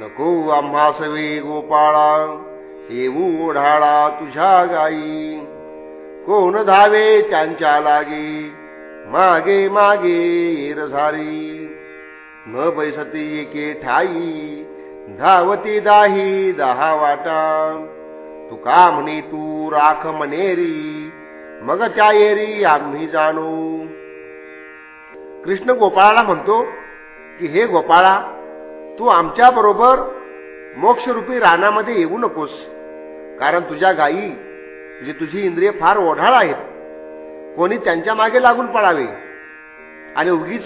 नको आम्हा सवे गोपाळा येऊ ओढाळा तुझ्या गाई कोण धावे त्यांच्या लागे मागे मागे येर न बैसती एके ठाई धावती दाही दहा वाटा. तुका म्हणे तू राख मनेरी मग त्या येरी आम्ही जाणू. कृष्ण गोपाळाला म्हणतो की हे गोपाळा तू आमच्या बरोबर मोक्षरूपी रानामध्ये येऊ नकोस. कारण तुझ्या गायी म्हणजे तुझी इंद्रिय फार ओढाळ आहेत. कोणी त्यांच्या मागे लागून पळावे. आणि उगीच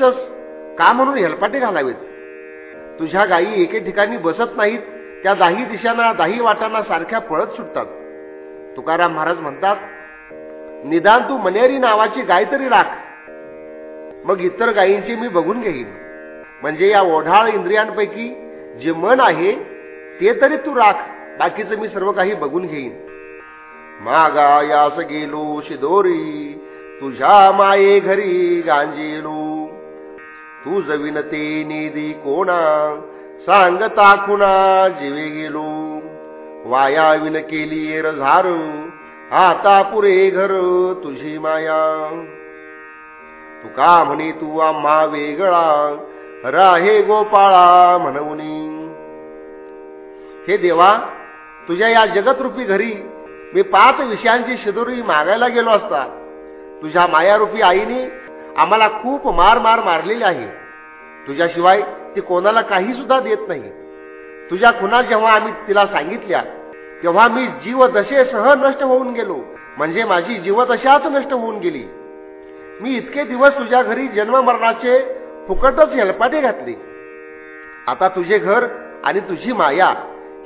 का म्हणून हेलपाटे घालावेत? तुझ्या गायी एके ठिकाणी बसत नाहीत त्या दाही दिशांना दाही वाटांना सारख्या पळत सुटतात. तुकाराम महाराज म्हणतात निदान तू मनेरी नावाची गाय तरी राख. मग इतर गायींची मी बघून घेईन. म्हणजे या ओढाळ इंद्रियांपैकी जे मन आहे ते तरी तू राख. बाकीचं मी सर्व काही बघून घेईन. मागा यास गेलो शिदोरी तुझ्या माये घरी गांजेलो. तू जविन ते निधी कोणा सांगता खुणा जीवे गेलो. वाया विन केली झार आता पुरे घर तुझी माया. तुका म्हणे तू आम्हा वेगळा राहे गोपाळा म्हणून हे देवा तुझ्या या जगतरूपी घरी मी पाच विषयांची शिदुरी मागायला गेलो असता तुझ्या मायारूपी आईने आम्हाला खूप मार मार मारलेली आहे. तुझ्याशिवाय ती कोणाला काही सुद्धा देत नाही. तुझ्या खुना जेव्हा आम्ही तिला सांगितल्या तेव्हा मी जीवदशेसह नष्ट होऊन गेलो. म्हणजे माझी जीवदशाच नष्ट होऊन गेली. मी इतके दिवस तुझ्या घरी जन्ममरणाचे फुकटच हेलपाटे घातले. आता तुझे घर आणि तुझी माया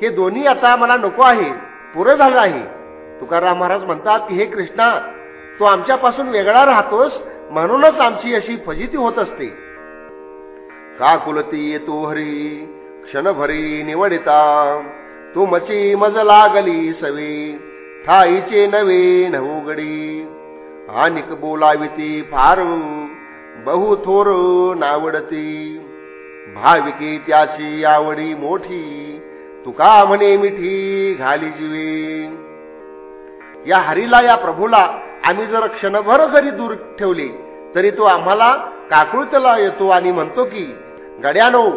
हे दोन्ही आता मला नको आहे पुरं झालं आहे. तुकाराम महाराज म्हणतात की हे कृष्णा तू आमच्यापासून वेगळा राहतोस म्हणूनच आमची अशी फजिती होत असते. का कुलती येतो हरी क्षणभरी निवडिता? तू मची मज लागली सवे ठाईचे नवे नवगडी. बोलावी बोलाविती फार बहु थोर नावडती. भाविकी त्याची आवडी मोठी तुका म्हणे मिठी घाली जीवे. या हरीला या प्रभूला आम्ही जर क्षणभर जरी दूर ठेवले तरी तो आम्हाला काकुळतला येतो आणि म्हणतो की गड्यानो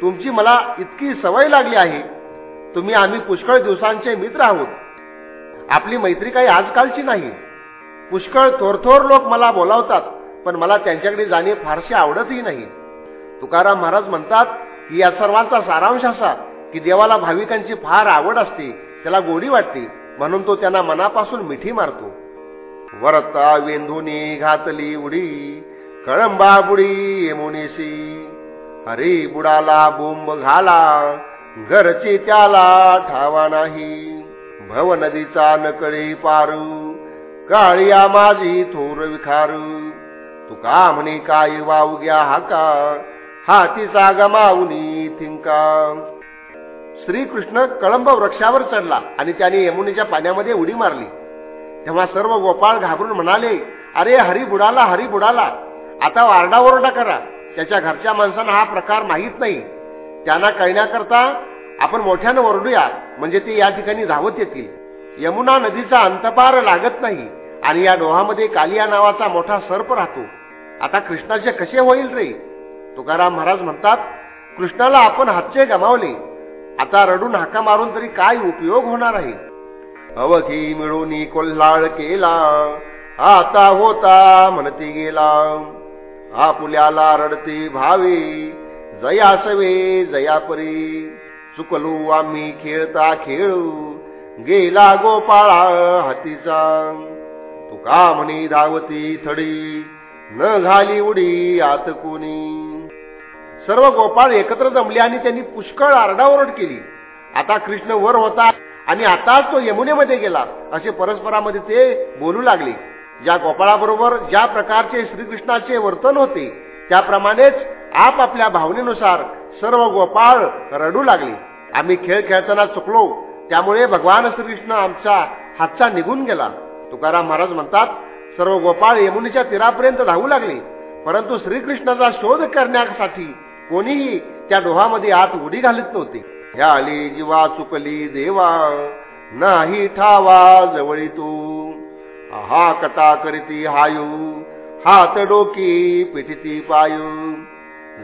तुमची मला इतकी सवय लागली आहे. तुम्ही आम्ही पुष्कळ दिवसांचे मित्र आहोत. आपली मैत्री काही आजकालची नाही. पुष्कळ थोरथोर लोक मला बोलावतात. पण मला त्यांच्याकडे जाणे फारसे आवडतही नाही. तुकाराम महाराज म्हणतात की या सर्वांचा सारांश असा की देवाला भाविकांची फार आवड असते त्याला गोडी वाटते म्हणून तो त्यांना मनापासून मिठी मारतो. वरता वेंधुनी घातली उडी कळंबा बुडी येमुनीसी हरी बुडाला बोंब घाला घरची त्याला ठावा नाही. भव नदीचा नकळी पारू काळिया माझी थोर विखारू. तुका म्हणे काय वावग्या हाका? हातीचा गमावनी थिंका. श्रीकृष्ण कळंब वृक्षावर चढला आणि त्याने यमुनेच्या पाण्यामध्ये उडी मारली. तेव्हा सर्व गोपाळ घाबरून म्हणाले अरे हरी बुडाला हरी बुडाला आता वारडाओरडा करा. त्याच्या घरच्या माणसांना हा प्रकार माहीत नाही. त्यांना कळण्याकरता आपण मोठ्यानं ओरडूया म्हणजे ते या ठिकाणी धावत येतील. यमुना नदीचा अंतपार लागत नाही आणि या डोहामध्ये कालिया नावाचा मोठा सर्प राहतो. आता कृष्णाचे कसे होईल रे? तुकाराम महाराज म्हणतात कृष्णाला आपण हातचे गमावले. आता रडून हाका मारून तरी काय उपयोग होणार आहे? अवघी मिळून कोल्हाळ केला. आता होता म्हणती गेला. आपुल्याला रडते भावे. जयासवे जयापरी चुकलो आम्ही खेळता खेळू. गेला गोपाळा हातीचा. तुका म्हणी धावती थडी. न घाली उडी आत कोणी. सर्व गोपाळ एकत्र जमले आणि त्यांनी पुष्कळ आरडाओरड केली. आता कृष्ण वर होता आणि आताच तो यमुनेमध्ये गेला असे परस्परामध्ये ते बोलू लागले. ज्या गोपाळाबरोबर ज्या प्रकारचे श्रीकृष्णाचे वर्तन होते त्याप्रमाणेच आपापल्या भावनेनुसार सर्व गोपाळ रडू लागले. आम्ही खेळ खेळताना चुकलो त्यामुळे भगवान श्रीकृष्ण आमचा हातचा निघून गेला. तुकाराम महाराज म्हणतात सर्व गोपाळ यमुनीच्या तीरापर्यंत धावू लागले. परंतु श्रीकृष्णाचा शोध करण्यासाठी कोणीही त्या डोहामध्ये आत उडी घालत नव्हते. ह्याली जीवा चुकली देवा नाही ठावा जवळी तू. हा कथा करीती हायू हात डोकी पिठिती पायू.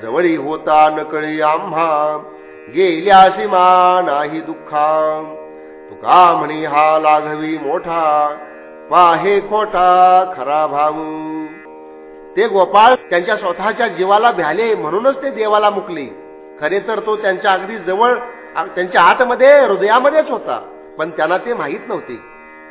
जवळी होता नकळी आम्हा गेल्या सीमा नाही दुःखा. तुका म्हणी हा लाघवी मोठा पाहे खोटा खरा भाऊ. ते गोपाळ त्यांच्या स्वतःच्या जीवाला भ्याले म्हणूनच ते देवाला मुकले. खरे तर तो त्यांच्या अगदी जवळ त्यांच्या आतमध्ये हृदयामध्येच होता पण त्यांना ते माहीत नव्हते.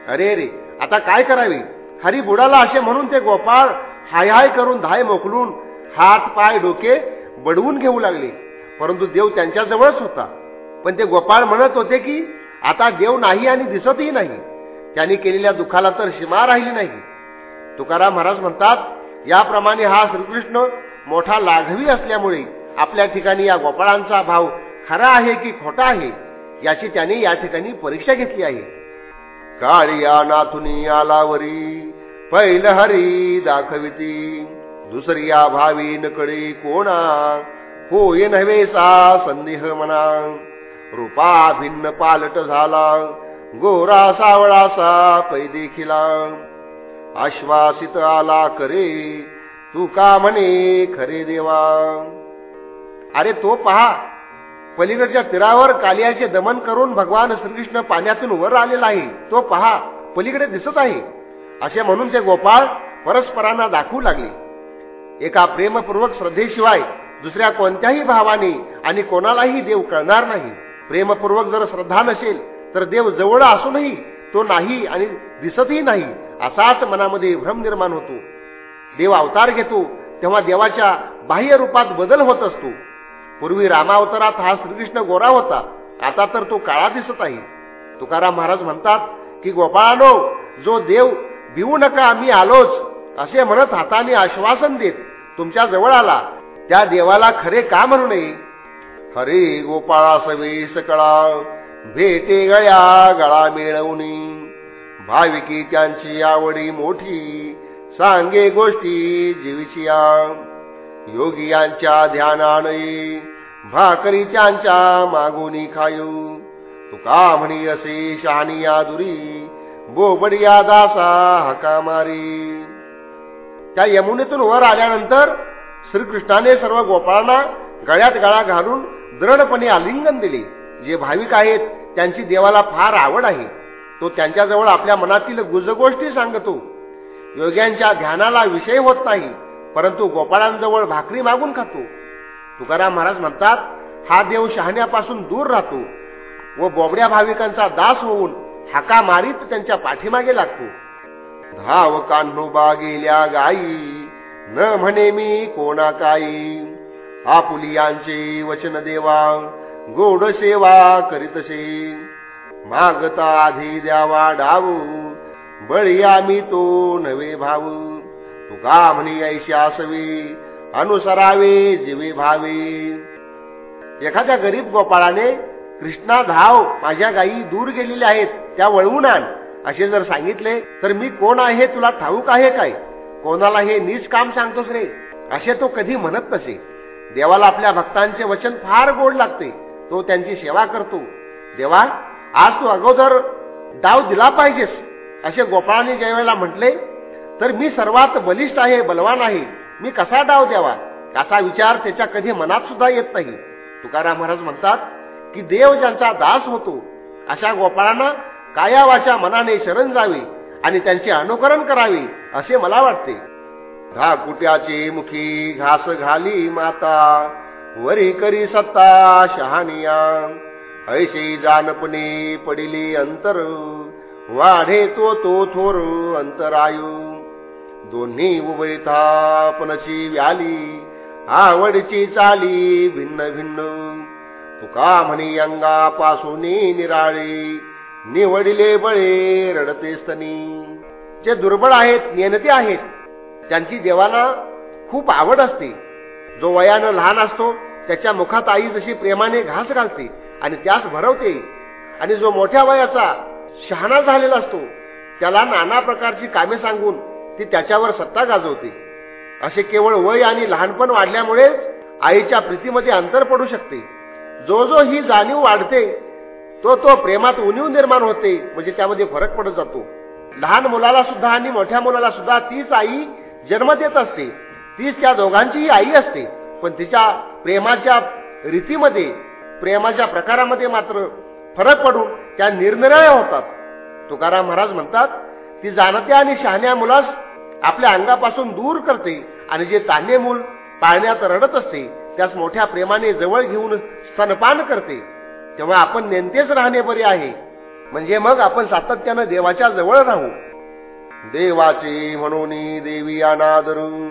अरे रे आता काय करावे? हरी बुडाला असे म्हणून ते गोपाळ हाय हाय करून धाय मोकलून हात पाय डोके बडवून घेऊ लागले. परंतु देव त्यांच्या जवळच होता. पण ते गोपाळ म्हणत होते की आता देव नाही आणि दिसतही नाही. त्यांनी केलेल्या दुःखाला तर सीमा राहिली नाही. तुकाराम महाराज म्हणतात याप्रमाणे हा श्रीकृष्ण मोठा लाघवी असल्यामुळे आपल्या ठिकाणी या गोपाळांचा भाव खरा आहे की खोटा आहे याची त्याने या ठिकाणी परीक्षा घेतली आहे. काळिया नाथुनी आलावरी पैल हरी दाखविती. दुसरी या भावी नकडे कोणा होय नव्हे सा संदेह मना. रूपा भिन्न पालट झाला गोरा सावळासा पै देखिला आश्वासित आला करे तू का म्हणे खरे देवा? अरे तो पहा पलीकडच्या तीरावर कालियाचे दमन करून भगवान श्रीकृष्ण पाण्यातून वर आलेला आहे. तो पहा पलीकडे दिसत आहे. असे म्हणून ते गोपाळ परस्परांना दाखवू लागले. एका प्रेमपूर्वक श्रद्धेशिवाय दुसऱ्या कोणत्याही भावाने आणि कोणालाही देव कळणार नाही. प्रेमपूर्वक जर श्रद्धा नसेल तर देव जवळ असूनही तो नाही आणि दिसतही नाही असाच मनामध्ये भ्रम निर्माण होतो. देव अवतार घेतो तेव्हा देवाच्या बाह्य रूपात बदल होत असतो. पूर्वी रामावतारात हा श्रीकृष्ण गोरा होता आता तर तो काळा दिसत आहे. तुकाराम महाराज म्हणतात की गोपाळानो जो देव भिवू नका मी आलोच. असे म्हणत हाताने आश्वासन देत तुमच्या जवळ आला. त्या देवाला खरे का म्हणू नये? हरे गोपाळा सवे सकळा भेटे गळ्या गळा मिळवणी भाविकी त्यांची आवडी मोठी सांगे गोष्टी जीविचिया योगी यांच्या ध्यानाने भाकरी त्यांच्या मागोनी खायू. तुका म्हणी असे शहानिया दुरी बोबडिया दासा हका मारी. त्या यमुनेतून वर आल्यानंतर श्रीकृष्णाने सर्व गोपाळांना गळ्यात गळा घालून दृढपणे आलिंगन दिले. जे भाविक आहेत त्यांची देवाला फार आवड आहे. तो त्यांच्याजवळ आपल्या मनातील गुजगोष्टी सांगतो. योग्यांच्या ध्यानाला विषय होत नाही परंतु गोपाळांजवळ भाकरी मागून खातो. तुकाराम महाराज म्हणतात हा देव शहाण्यापासून दूर राहतो व बोबड्या भाविकांचा दास होऊन हाका मारीत त्यांच्या पाठीमागे लागतो. धाव कान्होबा गेल्या गाई न म्हणे मी कोणा काही आपुलियांचे वचन देवा गोड सेवा करीतसे मागता आधी द्यावा डावू बळी आम्ही तो नवे भाऊ तुका म्हणी ऐशासवी अनुसरावे जीवे भावे. एखाद्या गरीब गोपाळाने कृष्णा धाव माझ्या गायी दूर गेलेल्या आहेत त्या वळवून आण. असे जर सांगितले तर मी कोण आहे तुला ठाऊक आहे काय? कोणाला हे नीच काम सांगतोस रे? असे तो कधी म्हणत नसे. देवाला आपल्या भक्तांचे वचन फार गोड लागते. तो त्यांची सेवा करतो. देवा आज तू अगोदर डाव दिला पाहिजेस असे गोपाळाने ज्यावेळेला म्हटले तर मी सर्वात बलिष्ठ आहे बलवान आहे मी कसा डाव द्यावा? असा विचार त्याच्या कधी मनात सुद्धा येत नाही. तुकाराम महाराज म्हणतात की देव ज्यांचा दास होतो अशा गोपाळांना कायावाच्या मनाने शरण जावे आणि त्यांचे अनुकरण करावे असे मला वाटते. कुट्याचे मुखी घास घाली माता वरी करी सत्ता शहानिया. ऐशी जानपणे पडिली अंतर. वाढे तो तो थोर अंतरायू. दोन्ही उभयतापणची व्याली. आवडची चाली भिन्न भिन्न. तुका म्हणी अंगापासून निराळी. निवडिले बळे रडते स्तनी. जे दुर्बळ आहेत नेनते आहेत त्यांची देवाला खूप आवड असते. जो वयानं लहान असतो त्याच्या मुखात आई जशी प्रेमाने घास घालते आणि त्यास भरवते आणि जो मोठ्या वयाचा शहाणा झालेला असतो त्याला नाना प्रकारची कामे सांगून ती त्याच्यावर सत्ता गाजवते. असे केवळ वय आणि लहानपण वाढल्यामुळे आईच्या प्रीतीमध्ये अंतर पडू शकते. जो जो ही जाणीव वाढते तो तो प्रेमात उणीव निर्माण होते म्हणजे त्यामध्ये फरक पडत जातो. लहान मुलाला सुद्धा आणि मोठ्या मुलाला सुद्धा तीच आई जन्म देत असते. तीच त्या दोघांचीही आई असते. पण तिच्या प्रेमाच्या रीतीमध्ये प्रेमाच्या प्रकारामध्ये मात्र फरक पडून त्या निरनिराळ्या होतात. तुकाराम महाराज म्हणतात ती जाणत्या आणि शहाण्या मुलास आपल्या अंगापासून दूर करते आणि जे तान्य मूल पाळण्यात रडत असते त्यास मोठ्या प्रेमाने जवळ घेऊन स्तनपान करते. तेव्हा आपण नेमतेच राहणे बरे आहे. म्हणजे मग आपण सातत्यानं देवाच्या जवळ राहू. देवाचे म्हणून देवी अनादरू.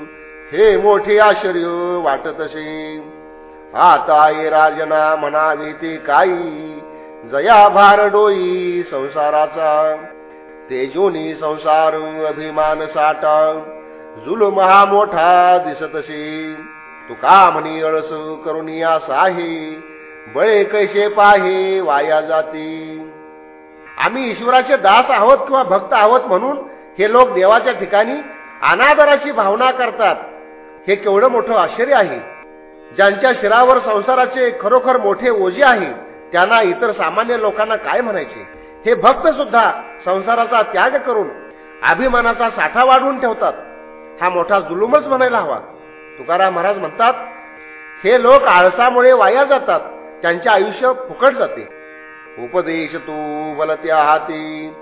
हे मोठे आश्चर्य वाटत असे. आता ये राजना म्हणावी ते काही जया भार डोई संसाराचा. तेजोनी संसार अभिमान साठा. जुलम हा मोठा दिसतसे तुका म्हणी अळस करून या साहे बळे कैसे पाहे वाया जाती? आम्ही ईश्वराचे दास आहोत किंवा भक्त आहोत म्हणून हे लोक देवाच्या ठिकाणी अनादराची भावना करतात. हे केवढं मोठं आश्चर्य आहे. ज्यांच्या शिरावर संसाराचे खरोखर मोठे ओझे आहे त्यांना इतर सामान्य लोकांना काय म्हणायचे? हे भक्त सुद्धा संसाराचा त्याग करून अभिमानाचा साठा वाढवून ठेवतात. हा मोठा जुलूमच म्हणायला हवा. तुकाराम महाराज म्हणतात हे लोक आळसामुळे वाया जातात त्यांचे आयुष्य फुकट जाते. उपदेश तू बलत्या हाती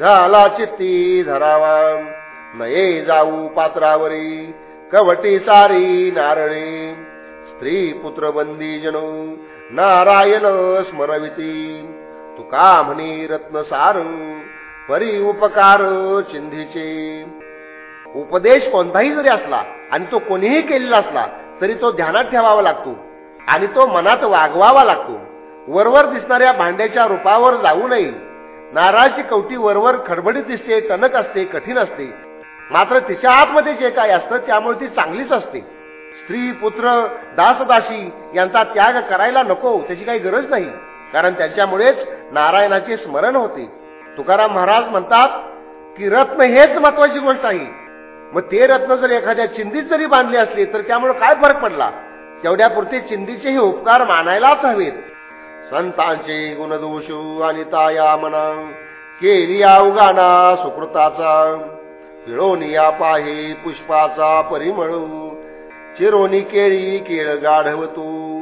झाला चित्ती धरावा. नये जाऊ पात्रावरी कवटी सारी नारळे स्त्री पुत्र बंदी जनो नारायण स्मरविती तुका म्हणी रत्नसार परी उपकार चिंधीचे. उपदेश कोणताही जरी असला आणि तो कोणीही केलेला असला तरी तो ध्यानात ठेवावा लागतो आणि तो मनात वागवावा लागतो. वरवर दिसणाऱ्या भांड्याच्या रूपावर जाऊ नये. नारळाची कवटी वरवर खडबडीत दिसते टणक असते कठीण असते मात्र तिच्या आतमध्ये जे काय असतं त्यामुळे ती चांगलीच असते. स्त्री पुत्र दासदाशी यांचा त्याग करायला नको त्याची काही गरज नाही. कारण त्यांच्यामुळेच नारायणाचे स्मरण होते. तुकाराम महाराज म्हणतात की रत्न हेच महत्वाची गोष्ट आहे. मग ते रत्न जर एखाद्या चिंदीत जरी बांधले असले तर त्यामुळे काय फरक पडला? तेवढ्यापुरते चिंदीचेही उपकार मानायलाच हवेत. संतांचे गुणदोषू आणि ताया मना केली अवगाना सुकृताचा. पिळोनिया पाहे पुष्पाचा परिमळ. चिरोनी केळी केळ गाढवतो.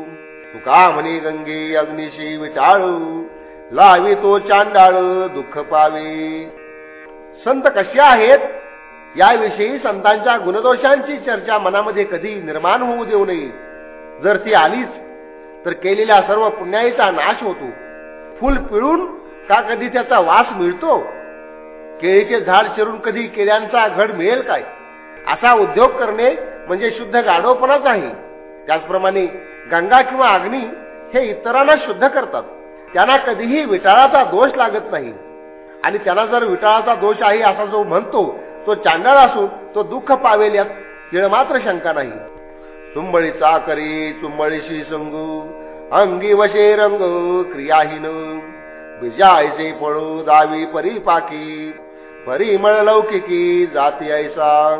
तुका म्हणे गंगे अग्निशी विटाळू. लावी तो चांडाळ दुःख पावे. संत कसे आहेत? याविषयी संतांच्या गुणदोषांची चर्चा मनामध्ये कधी निर्माण होऊ देऊ नये. जर ती आलीच तर केलेल्या सर्व पुण्याईचा नाश होतो. फुल पिळून का कधी त्याचा वास मिळतो? केळीचे झाड चिरून कधी केळ्यांचा घड मिळेल काय? असा उद्योग करणे म्हणजे शुद्ध गाढवपणाच आहे. त्याचप्रमाणे गंगा किंवा अग्नी हे इतरांना शुद्ध करतात. त्यांना कधीही विटाळाचा दोष लागत नाही. आणि त्यांना जर विटाळाचा दोष आहे असा जो म्हणतो तो चांडाळ असून तो दुःख पावेल यात तिळ मात्र शंका नाही. चुंबळी करी चुंबळीशी संगू अंगी वशे रंग क्रियाहीन. बिजायचे फळू दावी परिपाकी परिमळ लौकिकी जाती ऐसा.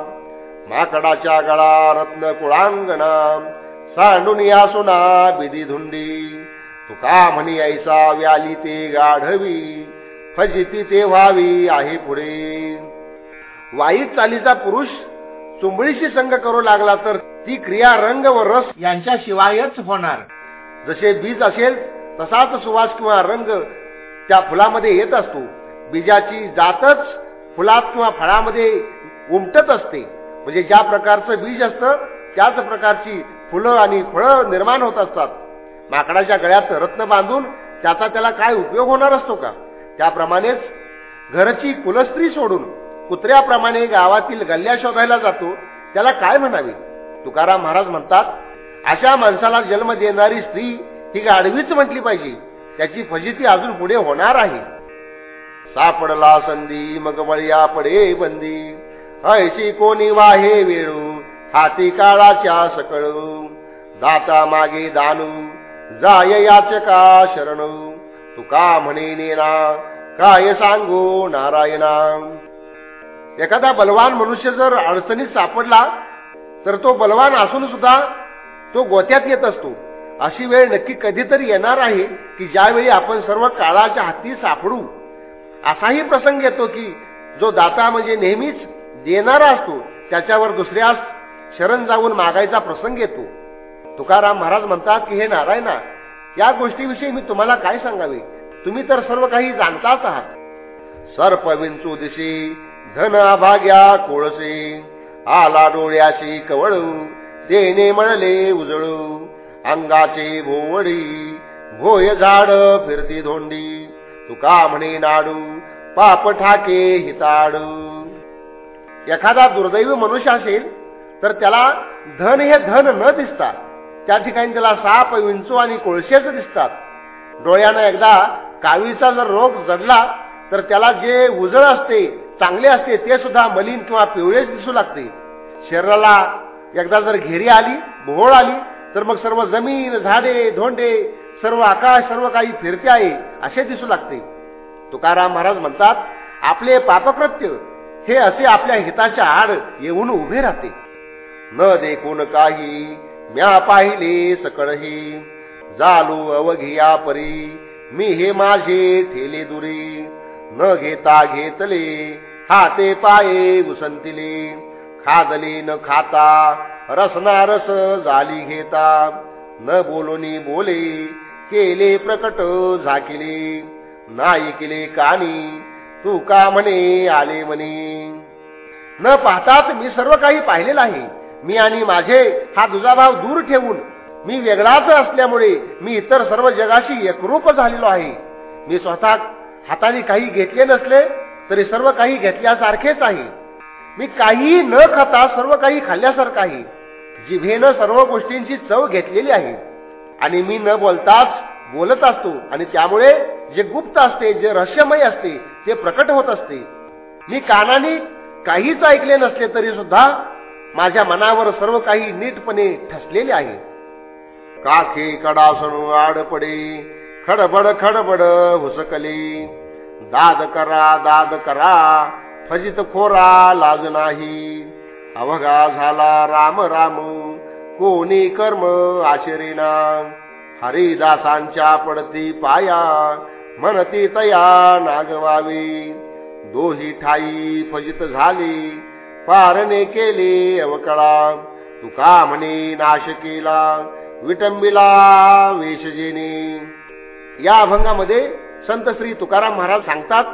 माकडाच्या गळा रत्न कुळांगणा. सांडून या सुना बिदी धुंडी. तुका म्हणी ऐसा व्याली ते गाढवी. फजिती ते व्हावी आहे पुढे. वाईट चालीचा पुरुष चुंबळीशी संग करू लागला तर ती क्रिया रंग व रस यांच्याशिवायच होणार. जसे बीज असेल तसाच सुवास किंवा रंग त्या फुलामध्ये येत असतो. बीजाची जातच फुलात किंवा फळामध्ये उमटत असते. म्हणजे ज्या प्रकारचं बीज असतं त्याच प्रकारची फुलं आणि फळं निर्माण होत असतात. माकडाच्या गळ्यात रत्न बांधून त्याचा त्याला काय उपयोग होणार असतो का? त्याप्रमाणेच घरची कुलस्त्री सोडून कुत्र्याप्रमाणे गावातील गल्ल्या शोधायला जातो त्याला काय म्हणावे? तुकाराम महाराज म्हणतात अशा माणसाला जन्म देणारी स्त्री ही गाढवीच म्हटली पाहिजे. त्याची फजिती अजून पुढे होणार आहे. सापडला संधी मग वळया पडे बंदी. ऐशी कोणी वाहे वेळू हाती काळाच्या सकळू. दाता मागे दानू जाय याचका शरण. तुका म्हणे नेना काय सांगू नारायणा? एखादा बलवान मनुष्य जर अडचणीत सापडला तर तो बलवान असून सुद्धा तो गोत्यात येत असतो. अशी वेळ नक्की कधीतरी येणार आहे की ज्यावेळी आपण सर्व काळाच्या हाती सापडू. असाही प्रसंग येतो की जो दाता म्हणजे नेहमीच देणारा असतो त्याच्यावर दुसऱ्यास शरण जाऊन मागायचा प्रसंग येतो. तुकाराम महाराज म्हणतात की हे नारायणा या गोष्टीविषयी मी तुम्हाला काय सांगावे? तुम्ही तर सर्व काही जाणताच आहात. सर्प विंचू दिशी धन अभाग्या कोळसे आला डोळ्याशी कवळू देणे मळले उजळू अंगाचे भोवडी भोय झाड फिरती धोंडी तुका म्हणे नाडू पाप ठाके हिताडू. एखादा दुर्दैवी मनुष्य असेल तर त्याला धन हे धन न दिसता त्या ठिकाणी त्याला साप विंचू आणि कोळशेच दिसतात. डोळ्यानं एकदा कावीचा जर रोग जडला तर त्याला जे उजळ असते चांगले असते ते सुद्धा मलिन किंवा पिवळेच दिसू लागते. शरीराला एकदा जर घेरी आली भोळ आली तर मग सर्व जमीन झाडे धोंडे सर्व आकाश सर्व काही फिरते आहे असे दिसू लागते. तुकाराम महाराज म्हणतात आपले पापकृत्य हे असे आपल्या हिताच्या आड येऊन उभे राहते. न देखून काही म्या पाहिले सकळही. जालो अवघिया परी मी हे माझे ठेले दुरी. न घेता घेतले हाते पाये उसंतिले. खादले न खाता रसना रस झाली घेता. न बोलोनी बोले केले प्रकट झाकिले. नाही केले कानी तू का म्हणे आले म्हणे? न पाहताच मी सर्व काही पाहिलेलं आहे. मी आणि माझे हा दुजाभाव दूर ठेवून मी वेगळाच असल्यामुळे मी इतर सर्व जगाशी एकरूप झालेलो आहे. मी स्वतः हाताने काही घेतले नसले तरी सर्व काही घेतल्यासारखेच आहे. मी काही न खाता सर्व काही खाल्ल्यासारखं आहे. जिभेनं सर्व गोष्टींची चव घेतलेली आहे. आणि मी न बोलताच बोलत असतो. आणि त्यामुळे जे गुप्त असते जे रहस्यमय असते ते प्रकट होत असते. मी कानाने काहीच ऐकले नसले तरी सुद्धा माझ्या मनावर सर्व काही नीटपणे ठसलेले आहे. काखे कडासणू आडपडे खडबड खडबड हुसकले. दाद करा दाद करा फजित खोरा लाज नाही. अवघा झाला राम राम. कोणी कर्म आचरेना हरिदासांच्या पडती पाया म्हणती तया नागवावी. दोही ठाई फजित झाली पारणे केले अवकळा. तुका म्हणे नाश केला विटंबिला वेशजेने या अभंगामध्ये संत श्री तुकाराम महाराज सांगतात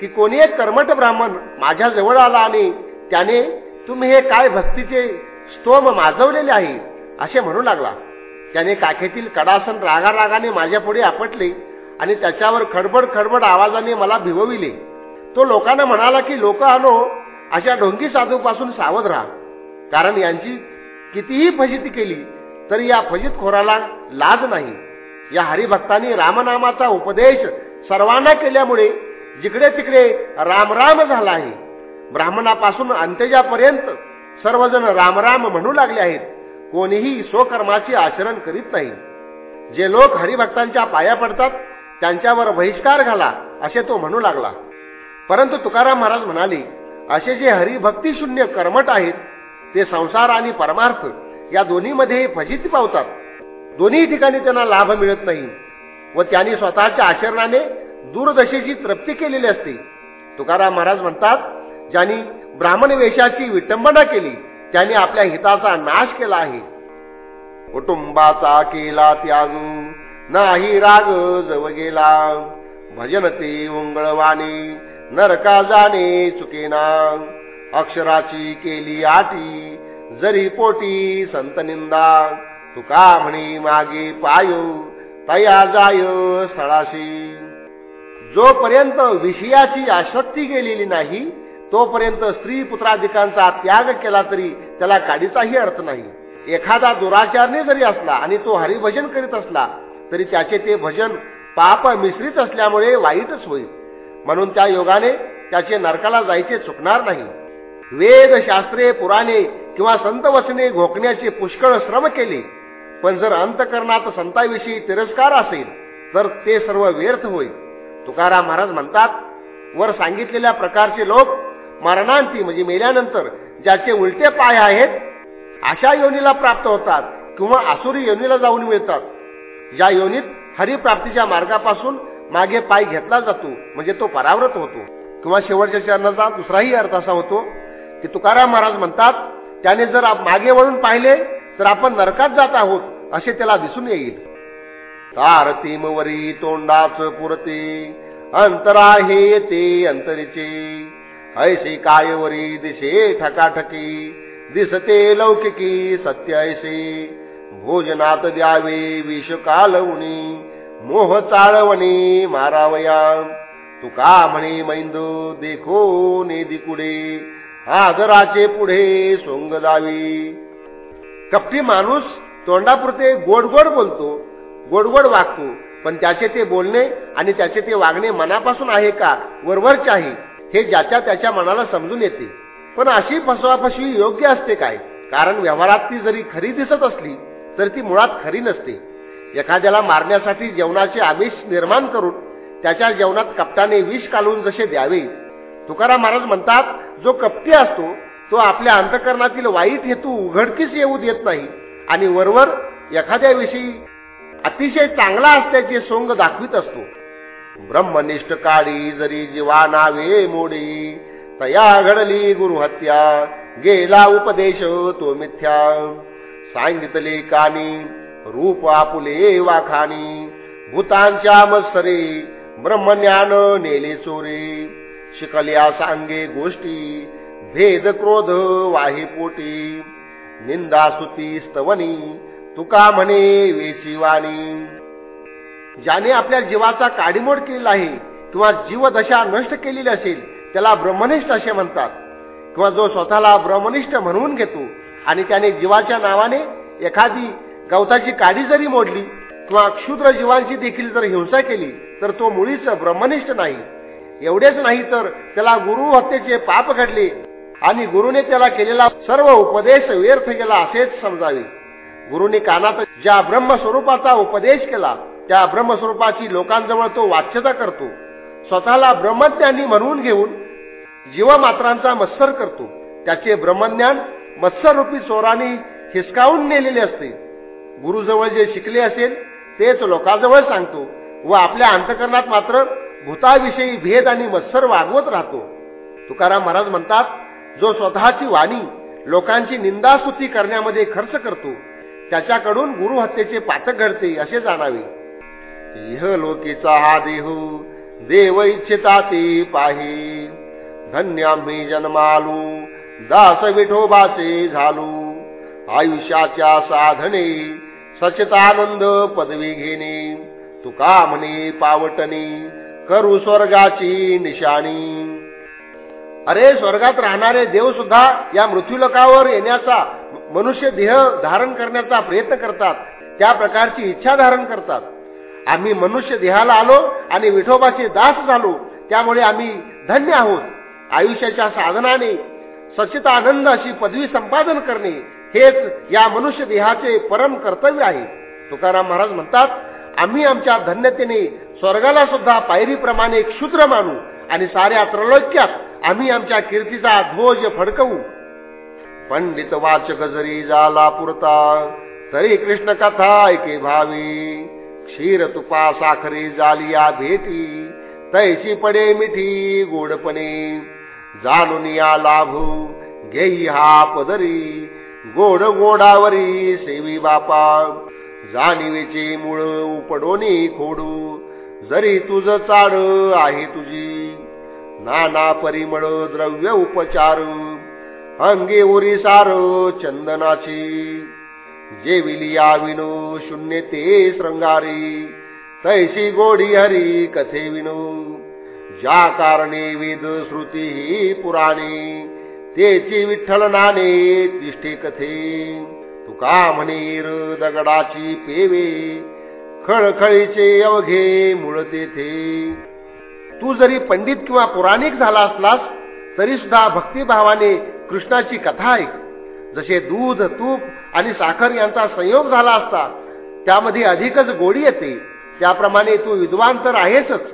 की कोणी एक कर्मट ब्राह्मण माझ्या जवळ आला आणि त्याने तुम्ही हे काय भक्तीचे स्तोम माजवलेले आहे असे म्हणू लागला. त्याने काखेतील कडासन रागारागाने माझ्या पुढे आपटले आणि त्याच्यावर खडबड खडबड आवाजाने मला भिवविले. तो लोकांना म्हणाला की लोक आलो अशा ढोंगी साधूपासून सावध राहा. कारण यांची कितीही फजिती केली तरी या फजितखोराला लाज नाही. या हरिभक्तांनी रामनामाचा उपदेश सर्वांना केल्यामुळे जिकडे तिकडे रामराम झाला आहे. ब्राह्मणापासून अंत्यजापर्यंत सर्वजण रामराम म्हणू लागले आहेत. कोणीही स्वकर्माचे आचरण करीत नाही. जे लोक हरिभक्तांच्या पाया पडतात त्यांच्यावर बहिष्कार घाला असे तो म्हणू लागला. परंतु तुकाराम महाराज म्हणाले असे जे हरिभक्तीशून्य कर्मट आहेत ते संसार आणि परमार्थ या दोन्हीमध्ये फजिती पावतात. दोन्ही ठिकाणी त्यांना लाभ मिळत नाही व त्यांनी स्वतःच्या आचरणाने दूरदशेची तृप्ती केलेली असते. तुकाराम महाराज म्हणतात ज्यांनी ब्राह्मण वेशाची विटंबना केली त्यांनी आपल्या हिताचा नाश केला आहे. कुटुंबाचा केला त्यागू नाही राग जव गेला. भजन ते उंगळवाणी नरका जाणे चुकेना. अक्षराची केली आटी जरी पोटी संत निंदा. तुका म्हणी मागे पायो तया जाय स्थळाशी. जोपर्यंत विषयाची आसक्ती गेलेली नाही तोपर्यंत स्त्री पुत्राधिकांचा त्याग केला तरी त्याला काडीचाही अर्थ नाही. एखादा दुराचारने जरी असला आणि तो हरिभजन करीत असला तरी त्याचे ते भजन पाप मिश्रित असल्यामुळे वाईटच होईल. म्हणून त्या योगाने त्याचे नरकाला जायचे चुकणार नाही. वेद शास्त्रे पुराणे किंवा संत वचने घोकण्याचे पुष्कळ श्रम केले. पण जर अंतकरणात संताविषयी तिरस्कार असेल तर ते सर्व व्यर्थ होईल. तुकाराम महाराज म्हणतात वर सांगितलेल्या प्रकारचे लोक मरणांती म्हणजे मेल्यानंतर ज्याचे उलटे पाय आहेत अशा योनीला प्राप्त होतात किंवा आसुरी योनीला जाऊन मिळतात. ज्या योनीत हरिप्राप्तीच्या मार्गापासून मागे पाय घेतला जातो म्हणजे तो परावृत होतो. किंवा शेवटच्या चरणाचा दुसराही अर्थ असा होतो की तुकाराम महाराज म्हणतात त्याने जर मागे वळून पाहिले तर आपण नरकात जात आहोत असे त्याला दिसून येईल. तारतीमवरी तोंडाच पुरते अंतरा हे ते अंतरीचे. ऐशी कायवरी दिशे ठकाठकी दिसते लौकिकी सत्य ऐसे भोजनात द्यावे विष कालवणी मोह चाळवणी मारावया. तुका म्हणे मैंद देखो नेदिकुडे आदराचे पुढे सोंग जावी. कपटी माणूस तोंडापुरते गोड गोड बोलतो. गोड गोड वागतो. पण त्याचे ते बोलणे आणि त्याचे ते वागणे मनापासून आहे का? वरवरचे आहे हे ज्याच्या त्याच्या मनाला समजून येते. पण अशी फसवाफसवी योग्य असते काय? कारण व्यवहारात ती जरी खरी दिसत असली तर ती मुळात खरी नसते. एखाद्याला मारण्यासाठी जेवणाचे आमिष निर्माण करून त्याच्या जेवणात कपटाने विष कालून जसे द्यावे. तुकाराम महाराज म्हणतात जो कपटी असतो तो आपल्या अंतकरणातील वाईट हेतू उघडकीस येऊ देत नाही. आणि वरवर एखाद्याविषयी अतिशय चांगला असल्याचे सोंग दाखवित असतो. ब्रह्मनिष्ठ काळी जरी जीवा नावे मोडी तया घडली गुरुहत्या गेला उपदेश तो मिथ्या. सांगितले कानी रूप आपुले वाखानी भूतांच्या मत्सरे ब्रह्मज्ञान नेले चोरे. शिकल्या सांगे गोष्टी भेद क्रोध वाही पोटी. निंदा स्तवनी तुका म्हणे वेची वाणी ज्याने आपल्या जीवाचा काडीमोड केलेला आहे किंवा जीवदशा नष्ट केलेली असेल त्याला ब्रह्मनिष्ठ असे म्हणतात. किंवा जो स्वतःला ब्रह्मनिष्ठ म्हणून घेतो आणि त्याने जीवाच्या नावाने एखादी गवताची काडी जरी मोडली किंवा क्षुद्र जीवांची देखील जर हिंसा केली तर तो मुळीच ब्रह्मनिष्ठ नाही. एवढेच नाही तर त्याला गुरु हत्येचे पाप घडले आणि गुरुने त्याला केलेला सर्व उपदेश व्यर्थ केला असेच समजावे. गुरुने कानात ज्या ब्रह्मस्वरूपाचा उपदेश केला त्या ब्रह्मस्वरूपाची लोकांजवळ तो वाच्यता करतो. स्वतःला ब्रह्मज्ञानी म्हणून घेऊन जीवमात्रांचा मत्सर करतो. त्याचे ब्रह्मज्ञान मत्सररूपी चोराने हिसकावून नेलेले असते. गुरुजवळ जे शिकले असेल तेच लोकांजवळ सांगतो व आपल्या अंतकरणात मात्र भूताविषयी भेद आणि मत्सर वागवत राहतो. तुकाराम महाराज म्हणतात जो स्वतःची वाणी लोकांची निंदास्तुती करण्यामध्ये खर्च करतो त्याच्याकडून गुरुहत्येचे पातक घडते असे जाणावे. इह लोकीचा हा देहू देव इच्छिता ते पाही. धन्या मी जन्मालू दास विठोबाचे झालू. आयुष्याच्या साधने सचितानंद पदवी घेणे. तुका म्हणे पावटणे करू स्वर्गाची निशाणी. अरे स्वर्गात राहणारे देव सुद्धा या मृत्यूलोकावर येण्याचा मनुष्य देह धारण करण्याचा प्रयत्न करतात. त्या प्रकारची इच्छा धारण करतात. आम्ही मनुष्य देहाला आलो आणि विठोबाचे दास झालो. त्यामुळे आम्ही धन्य आहोत. आयुष्याच्या साधनाने सचित आनंद अशी पदवी संपादन करणे हेच या मनुष्य देहाचे परम कर्तव्य आहे. तुकाराम महाराज म्हणतात आम्ही आमच्या धन्यतेने स्वर्गाला सुद्धा पायरीप्रमाणे क्षुद्र मानू आणि साऱ्या त्रैलोक्यात आम्ही आमच्या कीर्तीचा ध्वज फडकवू. पंडित वाचक जरी जाला पुरता तरी कृष्ण कथा ऐके भावी. क्षीर तुपा साखरी जालिया भेटी तैची पडे मिठी गोडपणे. जाणून या लाभू घेई हा पदरी गोड गोडावरी सेवी बापा. जाणीवेचे मुळ उपडोनी खोडू जरी तुझ चाड आहे तुझी. नाना परिमळ द्रव्य उपचार अंगे उरी सार चंदनाची. जे विलिया विनो शून्य ते श्रंगारी तैशी गोडी हरी कथे विनो. ज्या कारणे वेद श्रुती ही पुराणे तेची विठ्ठल नाने तिष्ठे कथे. तुका म्हणेर दगडाची पेवे खळखळीचे अवघे मुळ तेथे. तू जरी पंडित किंवा पुराणिक झाला असलास तरी सुद्धा भक्तिभावाने कृष्णाची कथा ऐक. जसे दूध तूप आणि साखर यांचा संयोग झाला असता त्यामध्ये अधिकच गोडी येते. त्याप्रमाणे तू विद्वान तर आहेसच.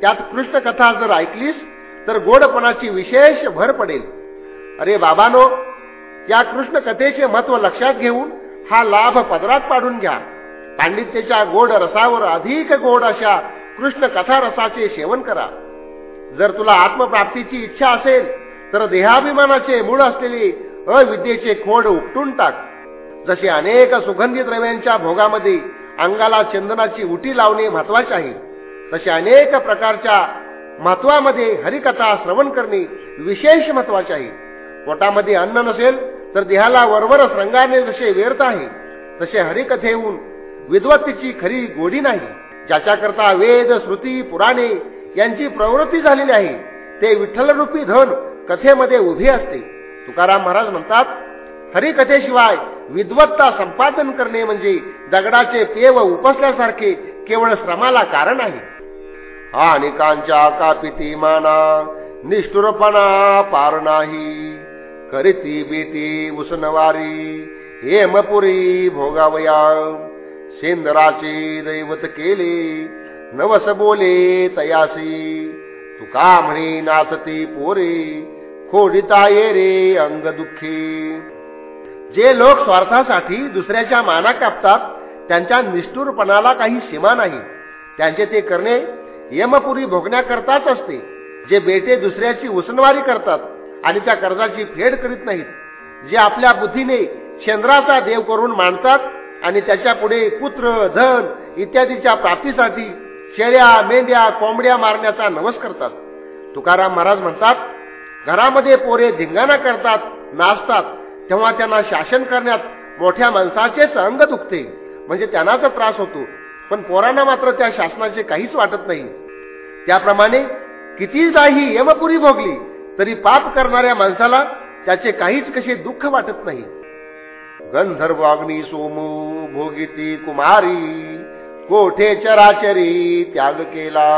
त्यात कृष्ण कथा जर ऐकलीस तर गोडपणाची विशेष भर पडेल. अरे बाबानो या कृष्ण कथेचे महत्त्व लक्षात घेऊन हा लाभ पदरात पाडून घ्या. पांडित्येच्या गोड रसावर अधिक गोड अशा कृष्ण कथा रसाचे सेवन करा. जर तुला आत्मप्राप्तीची इच्छा असेल तर देहाभिमानाचे मूळ असलेली अविद्येचे खोड उपटून टाक. जसे अनेक सुगंधी द्रव्यांच्या भोगामध्ये अंगाला चंदनाची उटी लावणे महत्त्वाचे आहे तसे अनेक प्रकारच्या महत्वामध्ये हरिकथा श्रवण करणे विशेष महत्त्वाचे आहे. पोटामध्ये अन्न नसेल तर देहाला वरवरच रंगाने जसे व्यर्थ आहे तसे हरिकथेहून विद्वत्तीची खरी गोडी नाही. ज्याच्याकरता वेद श्रुती पुराणे यांची प्रवृत्ती झालेली आहे ते विठ्ठलरूपी धन कथेमध्ये उभे असते. तुकाराम महाराज म्हणतात हरिकथेशिवाय विद्वत्ता संपादन करणे म्हणजे दगडाचे पेव उपसल्यासारखे केवळ श्रमाला कारण आहे. अनेकांच्या कापिती माना निष्ठुरपणा पार नाही. करीती बेटी उसनवारी हेमपुरी भोगावया. सेंद्राचे दैवत केले नवस बोले तयासी. तुका म्हणे नाचती पोरे खोडिता ये रे अंग दुःखी जे लोक स्वार्थासाठी दुसऱ्याच्या माना कापतात त्यांच्या निष्ठुरपणाला काही सीमा नाही. त्यांचे ते करणे यमपुरी भोगण्याकरताच असते. जे बेटे दुसऱ्याची उसनवारी करतात आणि त्या कर्जाची फेड करीत नाहीत. जे आपल्या बुद्धीने चंद्राचा देव करून मानतात आणि त्याच्या पुढे पुत्र धन इत्यादीच्या प्राप्तीसाठी शेळ्या मेंढ्या कोंबड्या मारण्याचा नवस करतात. तुकाराम महाराज म्हणतात घरामध्ये पोरे धिंगाणा करतात नाचतात तेव्हा त्यांना शासन करण्यात मोठ्या माणसाचेच अंग दुखते म्हणजे त्यांनाच त्रास होतो. पण पोरांना मात्र त्या शासनाचे काहीच वाटत नाही. त्याप्रमाणे कितीदाही यमपुरी भोगली तरी पाप करणाऱ्या माणसाला त्याचे काहीच कसे दुःख वाटत नाही. गंधर्व अग्नी सोमू भोगिती कुमारी कोठे चराचरी त्याग केला?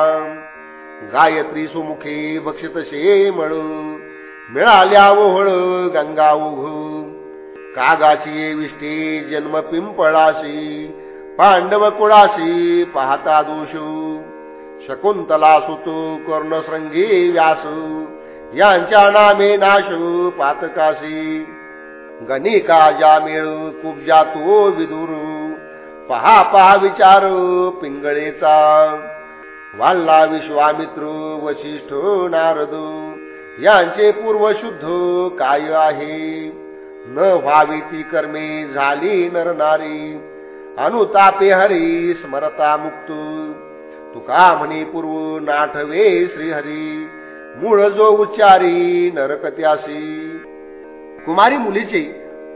गायत्री सुमुखे भक्षित म्हणून मिळाल्या ओहळ गंगा उघू. कागाची विष्टी जन्म पिंपळाशी पांडव कुळाशी पाहता दोषू. शकुंतला सुत कर्णश्रंगी व्यास यांच्या नामे नाशू पातकाशी. गणिका ज्या मेळ कुब्जा तो विदुरू. पहा पहा विचार पिंगळेचा. वाल्ला विश्वामित्र वशिष्ठ नारद यांचे पूर्व शुद्ध काय आहे? न व्हावी ती कर्मे झाली नर नारी अनुतापे हरी स्मरता मुक्त. तुका म्हणे पूर्व नाठवे श्रीहरी मूळ जो उच्चारी नरकत्यासी कुमारी मुलीचे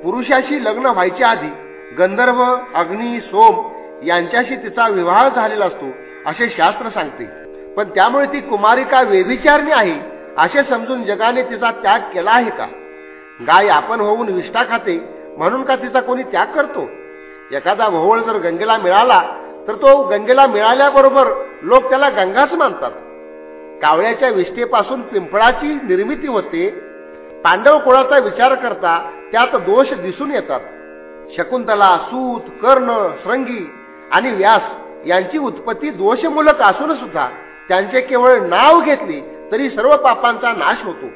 पुरुषाशी लग्न व्हायच्या आधी गंधर्व अग्नी सोम यांच्याशी तिचा विवाह झालेला असतो. असे शास्त्र सांगते. पण त्यामुळे ती कुमारिका वेभिचारणी आहे असे समजून जगाने तिचा त्याग केला आहे का? गाय आपण होऊन विष्ठा खाते म्हणून का तिचा कोणी त्याग करतो? एखादा भोवळ जर गंगेला मिळाला तर तो गंगेला मिळाल्याबरोबर लोक त्याला गंगाच मानतात. कावळ्याच्या विष्ठेपासून पिंपळाची निर्मिती होते. पांडव कुळाचा विचार करता त्यात दोष दिसून येतात. शकुंतला सूत कर्ण श्रंगी आणि व्यास यांची उत्पत्ती दोषमूलक असून सुद्धा त्यांचे केवळ नाव घेतले तरी सर्व पापांचा नाश होतो.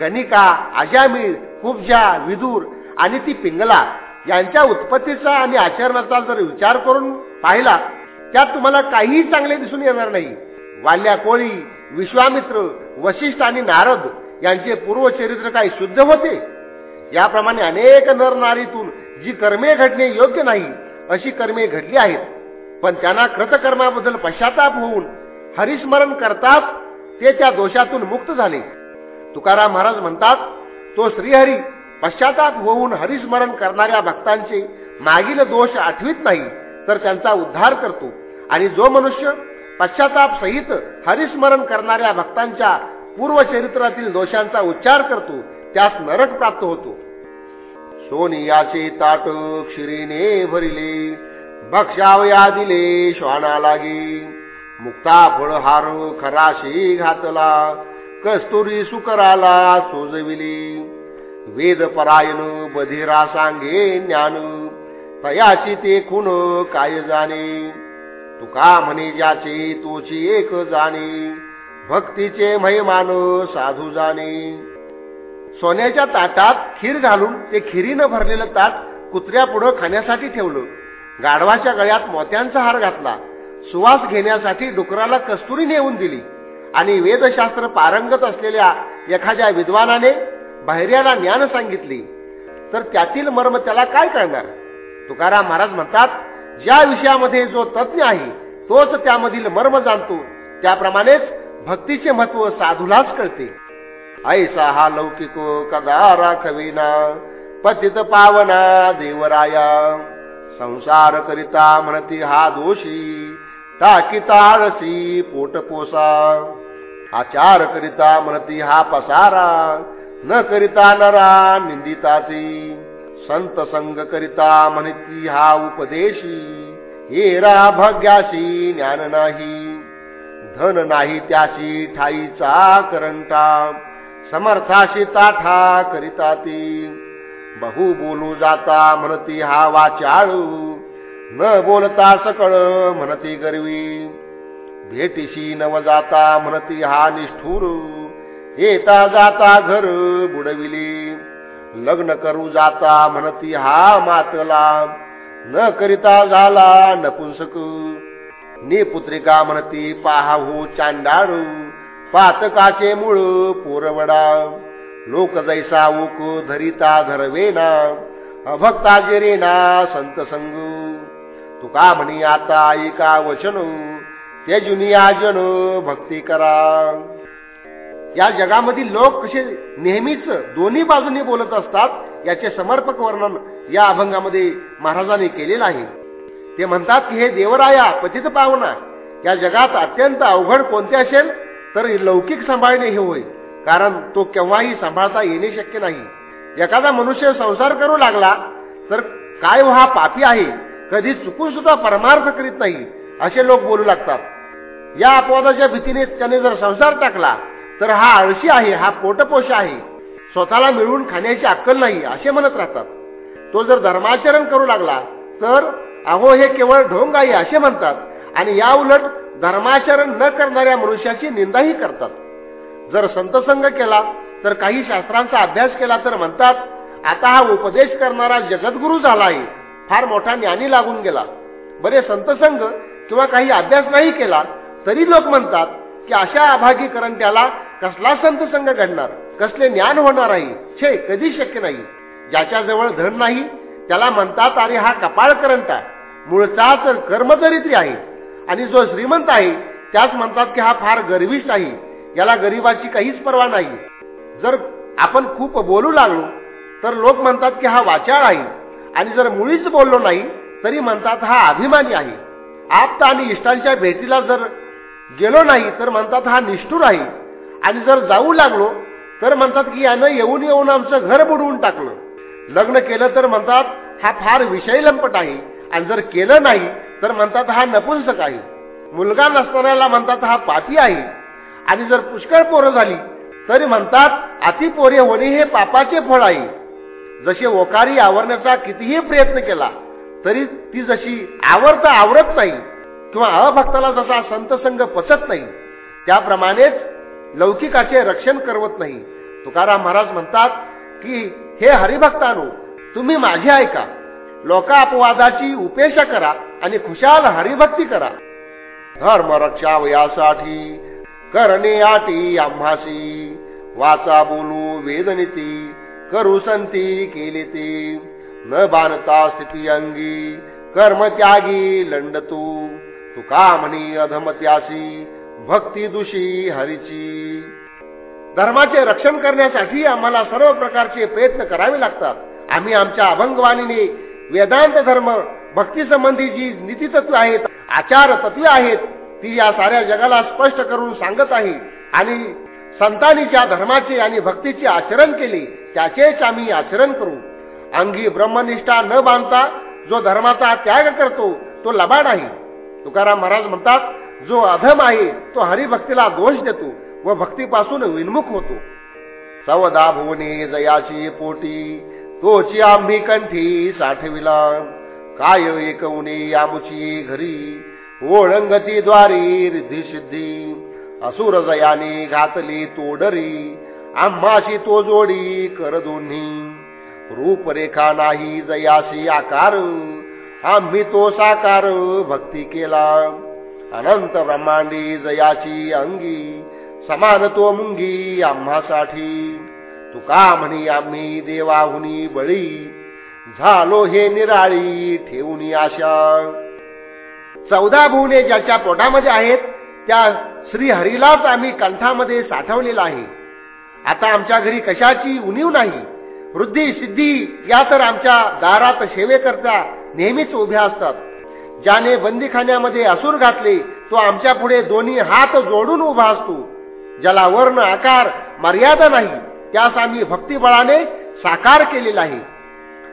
गणिका अजामीळ कुब्जा विदूर आणि ती पिंगला यांच्या उत्पत्तीचा आणि आचरणाचा जर विचार करून पाहिला त्यात तुम्हाला काहीही चांगले दिसून येणार नाही. वाल्या कोळी विश्वामित्र वशिष्ठ आणि नारद यांचे पूर्वचरित्र काही शुद्ध होते? याप्रमाणे अनेक नर नारीतून जी कर्मे घडणे योग्य नाही अशी कर्मे घडली आहेत. पण त्यांना कृतकर्माबद्दल पश्चाताप होऊन हरिस्मरण करताच ते त्या दोषातून मुक्त झाले. तुकाराम महाराज म्हणतात तो श्रीहरी पश्चाताप होऊन हरिस्मरण करणाऱ्या भक्तांचे मागील दोष आठवीत नाही तर त्यांचा उद्धार करतो. आणि जो मनुष्य पश्चाताप सहित हरिस्मरण करणाऱ्या भक्तांच्या पूर्वचरित्रातील दोषांचा उच्चार करतो त्यास नरक प्राप्त होतो. सोनियाचे ताट क्षिरीने भरिले भक्षावया दिले श्वाना लागी मुक्ता फळहार खराशी घातला. कस्तुरी सुकराला सोजविली. वेद परायण बधिरा सांगे ज्ञान. तयाची ते खून काय जाणे? तुका म्हणे ज्याचे तोची एक जाणे. भक्तीचे महिमान साधू जाणे. सोन्याच्या ताटात खीर घालून ते खिरीनं भरलेलं ताट कुत्र्या पुढं खाण्यासाठी ठेवलं. गाढवाच्या गळ्यात मोत्यांचा हार घातला. सुवास घेण्यासाठी डुकराला कस्तुरी नेऊन दिली. आणि वेदशास्त्र पारंगत असलेल्या एखाद्या विद्वानाने बाहेर्याला ज्ञान सांगितले. तर त्यातील मर्म त्याला काय कळणार तुकाराम महाराज म्हणतात ज्या विषयामध्ये जो तज्ज्ञ आहे तोच त्यामधील मर्म जाणतो. त्याप्रमाणेच भक्तीचे महत्त्व साधूलाच कळते. ऐसा हा लौकिको कदा राखविना पतित पावना देवराया. संसार करिता म्हणती हा दोषी टाकीता आळसी पोटपोसा. आचार करिता म्हणती हा पसारा न करिता नरा निंदिताची संत संग करिता म्हणती हा उपदेशी हेरा भाग्याशी ज्ञान नाही. धन नाही त्याशी ठाईचा करंटा समर्थाशी ताठा करिता ती बहु बोलू जाता म्हणती हा वाचाळू. न बोलता सकळ म्हणती गरवी. भेटीशी नव जाता म्हणती हा निष्ठूर. येता जाता घर बुडविली. लग्न करू जाता म्हणती हा मातला. न करिता झाला नपुंसक. नी पुत्रिका म्हणती पाहाहू चांडाळू. पातकाचे मूळ पोरवडा. लोक जैसा उक धरिता धरवेना अभक्ता जेरेना संत संग तुका म्हणी आता ऐका वचन जुनिया जन भक्ती करा। या जगामधील लोक कसे नेहमीच दोन्ही बाजूनी बोलत असतात याचे समर्पक वर्णन या अभंगामध्ये महाराजांनी केलेलं आहे. ते म्हणतात की हे देवराया पतित पावना या जगात अत्यंत अवघड कोणते असेल तर लौकिक सांभाळणे हे होईल कारण तो केव्हाही सांभाळता येणे शक्य नाही. एखादा मनुष्य संसार करू लागला तर काय हा पापी आहे. कधी चुकून सुद्धा परमार्थ करीत नाही असे लोक बोलू लागतात. या अपवादाच्या भीतीने त्याने जर संसार टाकला तर हा आळशी आहे हा पोटपोष आहे. स्वतःला मिळवून खाण्याची अक्कल नाही असे म्हणत राहतात. तो जर धर्माचरण करू लागला तर अहो हे केवळ ढोंग आहे असे म्हणतात. आणि या उलट धर्माचरण न करणाऱ्या मनुष्याची निंदाही करतात. जर संतसंग केला तर काही शास्त्रांचा अभ्यास केला तर म्हणतात आता हा उपदेश करणारा जगद्गुरु झाला आहे फार मोठा ज्ञानी लागून गेला. बरे संतसंग किंवा काही अभ्यास नाही केला तरी लोक म्हणतात की अशा अभागीकरण त्याला कसला संतसंग घडणार? कसले ज्ञान होणार आहे? छे कधी शक्य नाही. ज्याच्या जवळ धन नाही त्याला म्हणतात अरे हा कपाळ करंट मूळचा मूळचाच कर्मदरित्री आहे. आणि जो श्रीमंत आहे त्याच म्हणतात की हा फार गर्विष्ठ आहे. याला गरीबाची काहीच पर्वा नाही. जर आपण खूप बोलू लागलो तर लोक म्हणतात की हा वाचाळ आहे. आणि जर मुळीच बोललो नाही तरी म्हणतात हा अभिमानी आहे. आप्त आणि इष्टांच्या भेटीला जर गेलो नाही तर म्हणतात हा निष्ठूर आहे. आणि जर जाऊ लागलो तर म्हणतात की यानं येऊन येऊन आमचं घर बुडवून टाकलं. लग्न केलं तर म्हणतात हा फार विषय लंपट आहे. आणि जर केलं नाही तर म्हणतात हा नपुंसक आहे. मुलगा नसणाऱ्याला म्हणतात हा पापी आहे. आणि जर पुष्कळ पोरं झाली तरी म्हणतात अति पोरे होणे हे पापाचे फळ आहे. जशी ओकारी आवरण्याचा कितीही प्रयत्न केला तरी ती जशी आवरता आवरत नाही किंवा अभक्ताला जसा संतसंग पचत नाही त्याप्रमाणेच लौकिकाचे रक्षण करवत नाही. तुकाराम महाराज म्हणतात की हे हरिभक्तानो तुम्ही माझे ऐका. लोकापवादाची उपेक्षा करा आणि खुशाल हरिभक्ती करा. धर्म रक्षा वयासाठी करणे आटी आम्हासी. वाचा बोलू वेदनिती करू संती केली ती न बांधता स्थिती अंगी कर्म त्यागी लंडतू. तुका म्हणी अधमत्यासी भक्ती दुषी हरीची. धर्माचे रक्षण करण्यासाठी आम्हाला सर्व प्रकारचे प्रयत्न करावे लागतात. आम्ही आमच्या अभंगवाणीने वेदांत धर्म भक्ती संबंधी जी नीतीतत्व आहेत आचार तत्वे आहेत ती या साऱ्या जगाला स्पष्ट करून सांगत आहे. आणि संतांनी ज्या धर्माचे आणि भक्तीचे आचरण केले त्याचेच आम्ही आचरण करू. अंगी ब्रह्मनिष्ठा न बांधता जो धर्माचा त्याग करतो तो लबाड आहे. तुकाराम महाराज म्हणतात जो अधम आहे तो हरिभक्तीला दोष देतो व भक्तीपासून विनमुख होतो. सवदा भुवने जयाची पोटी तोची आम्ही कंठी साठविला. काय एक उणे घरी ओळंगती द्वारी रिद्धी सिद्धी असुर जयाने घातली तोडरी. आम्हाशी तो जोडी कर दोन्ही. रूपरेखा नाही जयाशी आकार. आम्ही तो साकार भक्ती केला. अनंत ब्रह्मांडी जयाची अंगी. समान तो मुंगी आम्हासाठी. तुका म्हणी आम्ही देवाहुनी बळी. झालो हे निराळी ठेवून आशा. चौदा भुवने ज्याच्या पोटामध्ये आहेत त्या श्रीहरीलाच आम्ही कंठामध्ये साठवलेला आहे. आता आमच्या घरी कशाची उणीव नाही. वृद्धी सिद्धी या तर आमच्या दारात सेवेकरता नेहमीच उभ्या असतात. ज्याने बंदीखान्यामध्ये असूर घातले तो आमच्या पुढे दोन्ही हात जोडून उभा असतो. ज्याला वर्ण आकार मर्यादा नाही त्यास आम्ही भक्तिबळाने साकार केलेला आहे.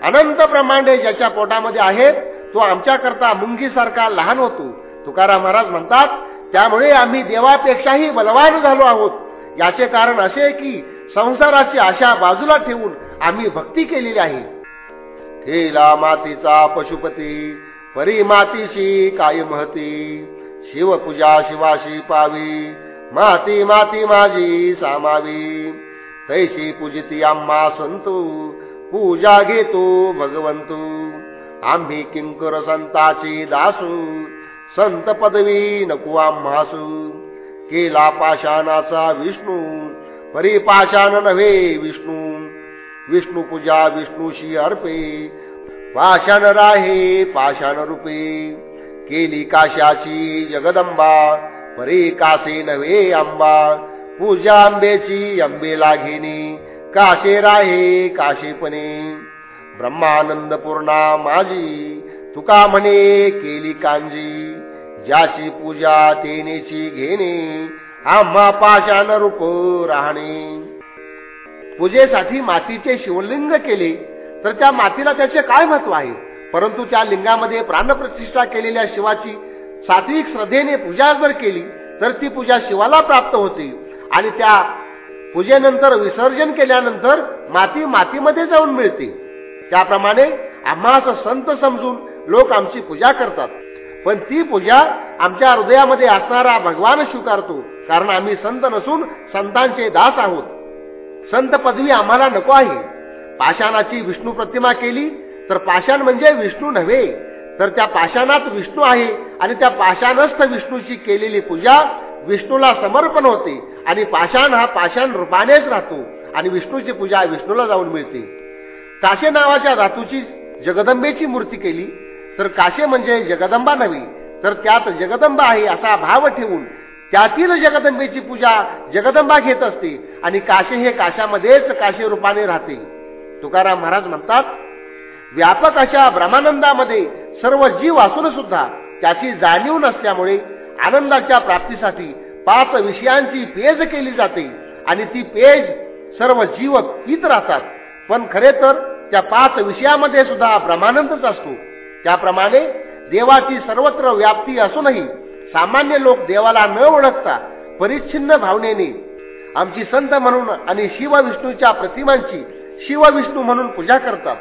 अनंत प्रमाणे ज्याच्या पोटामध्ये आहेत तो आमच्याकरता मुंगीसारखा लहान होतो. तुकाराम महाराज म्हणतात त्यामुळे आम्ही देवापेक्षाही बलवान झालो आहोत. याचे कारण असे की संसाराची आशा बाजूला ठेवून आम्ही भक्ती केलेली आहे. केला मातीचा पशुपती परी मातीशी काय महती? शिवपूजा शिवाशी पावी माती माती माझी सामावी. तैशी पूजिती आम्हा संतू पूजा घेतो भगवंतू. आम्ही किंकर संताची दासू संत पदवी नको आम्हासू. केला पाषाणाचा विष्णू परी पाषाण नव्हे विष्णू. विष्णू पूजा विष्णूशी अर्पे पाषाण राहे पाषाण रूपे. केली काशाची जगदंबा परी कासे नव्हे आंबा. पूजा आंबेची आंबे घेणे काशे राहे काशेपणे. ब्रह्मानंद पूर्णा माझी. तुका म्हणे केली कांजी. ज्याची पूजा तेनेची घेणे आम्हा पाषाण रूप राहणे. पूजेसाठी मातीचे शिवलिंग केले तर त्या मातीला त्याचे काय महत्त्व आहे? परंतु त्या लिंगामध्ये प्राणप्रतिष्ठा केलेल्या शिवाची सात्विक श्रद्धेने पूजा जर केली तर ती पूजा शिवाला प्राप्त होते. आणि त्या पूजेनंतर विसर्जन केल्यानंतर माती मातीमध्ये जाऊन मिळते. त्याप्रमाणे आम्हास संत समजून लोक आमची पूजा करतात. पण ती पूजा आमच्या हृदयामध्ये असणारा भगवान स्वीकारतो कारण आम्ही संत नसून संतांचे दास आहोत. संत पदवी आम्हाला नको आहे. पाषाणाची विष्णू प्रतिमा केली तर पाषाण म्हणजे विष्णू नव्हे तर त्या पाषाणात विष्णू आहे आणि त्या पाषाणस्थ विष्णूची केलेली पूजा विष्णूला समर्पण होते आणि पाषाण हा पाषाण रूपानेच राहतो आणि विष्णूची पूजा विष्णूला जाऊन मिळते. काशे नावाच्या धातूची जगदंबेची मूर्ती केली. तर काशे म्हणजे जगदंबा नव्हे तर त्यात जगदंबा आहे असा भाव ठेवून त्यातील जगदंबेची पूजा जगदंबा घेत असते आणि काशे हे काशामध्येच काशे रूपाने राहते. तुकाराम महाराज म्हणतात व्यापक अशा ब्रह्मानंदामध्ये सर्व जीव असून सुद्धा त्याची जाणीव नसल्यामुळे आनंदाच्या प्राप्तीसाठी पाच विषयांची पेज केली जाते आणि ती पेज सर्व जीव पित राहतात. पण खरे तर त्या पाच विषयामध्ये सुद्धा ब्रह्मानंदच असतो. त्याप्रमाणे देवाची सर्वत्र व्याप्ती असूनही सामान्य लोक देवाला न ओळखता परिच्छिन्न भावनेने आमची संत म्हणून आणि शिव विष्णूच्या प्रतिमांची शिव विष्णू म्हणून पूजा करतात.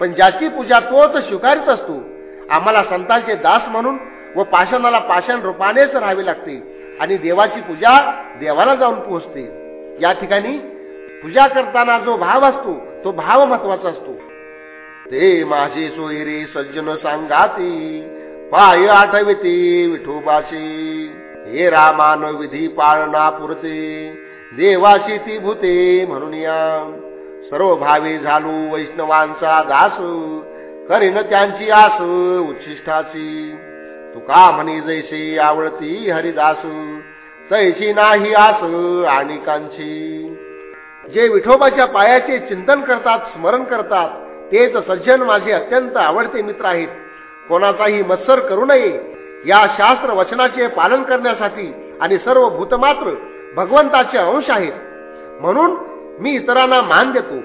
पण ज्याची पूजा तोच स्वीकारित असतो आम्हाला संतांचे दास म्हणून व पाषाणाला पाषाण रूपानेच राहावे लागते आणि देवाची पूजा देवाला जाऊन पोहोचते. या ठिकाणी पूजा करताना जो भाव असतो तो भाव महत्त्वाचा असतो. ते माझे सोयरे सज्जन सांगाती पाय आठविते विठोबाशी. हे रामान विधी पाळना पुरते देवाशी ती भूते म्हणून या. सर्व भावे झालो वैष्णवांचा दास करीन त्यांची आस उच्छिष्टाची. तुका म्हणी जैसे आवडती हरिदास तैशी नाही आस आणि कांची जे विठोबाच्या पायाचे चिंतन करतात स्मरण करतात तेच सज्जन माझे अत्यंत आवडते मित्र आहेत. कोणाचाही मत्सर करू नये. या शास्त्र वचनाचे पालन करण्यासाठी आणि सर्व भूतमात्र भगवंताचे अंश आहेत. म्हणून मी इतरांना मान देतो.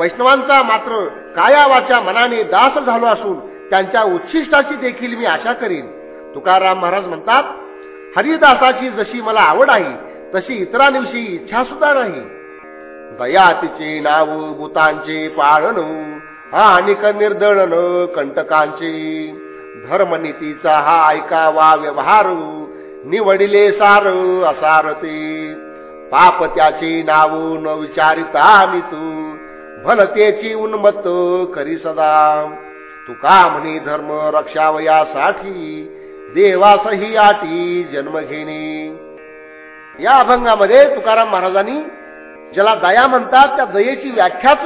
वैष्णवांचा मात्र काया वाच्या मनाने दास झालो असून त्यांच्या उच्छिष्टाची देखील मी आशा करीन. तुकाराम महाराज म्हणतात हरिदासाची जशी मला आवड आहे तशी इतरांविषयी इच्छा सुद्धा नाही. दया तिचे नाव भूतांचे पाळण हानिक निर्दळन कंटकांचे. धर्मनीतीचा हा ऐकावा व्यवहार निवडिले सार असार ते पाप त्याचे नाव न विचारिता तू भलतेची उन्मत्त करी सदा. तुका म्हणे धर्म रक्षावयासाठी देवासही आटी जन्म घेणे. या अभंगामध्ये तुकाराम महाराजांनी ज्याला दया म्हणतात त्या दयेची व्याख्याच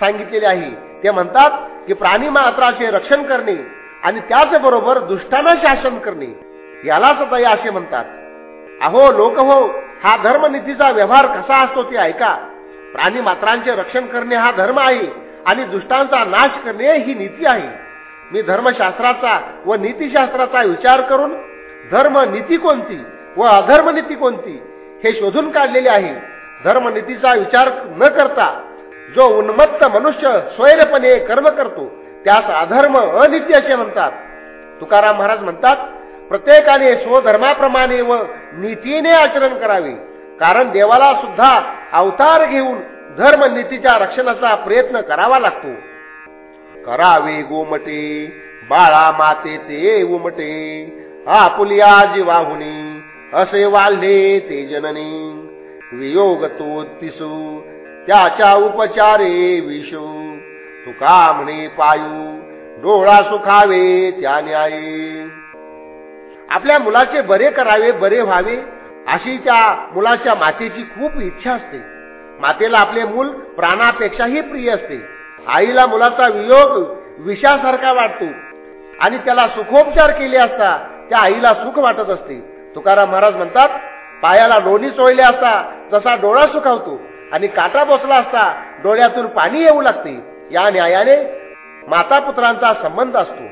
सांगितलेली आहे. ते म्हणतात की प्राणी मात्राचे रक्षण करणे आणि त्याचबरोबर दुष्टांना शासन करणे यालाच दया असे म्हणतात. अहो लोक हो हा धर्मनीतीचा व्यवहार कसा असतो ते ऐका. प्राणी मात्रांचे रक्षण करणे हा धर्म आहे आणि दुष्टांचा नाश करणे ही नीती आहे. मी धर्मशास्त्राचा व नीतीशास्त्राचा विचार करून धर्म नीती कोणती व अधर्मनीती कोणती हे शोधून काढलेले आहे. धर्मनीतीचा विचार न करता जो उन्मत्त मनुष्य स्वैरपणे कर्म करतो त्यास अधर्म अनित्य असे म्हणतात. तुकाराम महाराज म्हणतात प्रत्येकाने स्वधर्माप्रमाणे व नीतीने आचरण करावे कारण देवाला सुद्धा अवतार घेऊन धर्मनीतीच्या रक्षणाचा प्रयत्न करावा लागतो. करावे गोमटे बाळा माते ते उमटे आपुलिया जीवाहुनी असे वाल्हे ते जननी. वियोग तो तिसू त्याच्या उपचारे विषू तुका म्हणे पायू। डोळा सुखावे त्या न्याये। आपल्या मुलाचे बरे करावे बरे व्हावे अशी त्या मुलाच्या मातेची खूप इच्छा असते. मातेला आपले मूल प्राणापेक्षाही प्रिय असते. आईला मुलाचा वियोग विषासारखा वाटतो आणि त्याला सुखोपचार केले असता त्या आईला सुख वाटत असते. तुकाराम महाराज म्हणतात पायाला लोणी सोयले असता जसा डोळा सुखावतो आणि काटा बसला असता डोळ्यातून पाणी येऊ लागते या न्यायाने माता पुत्रांचा संबंध असतो.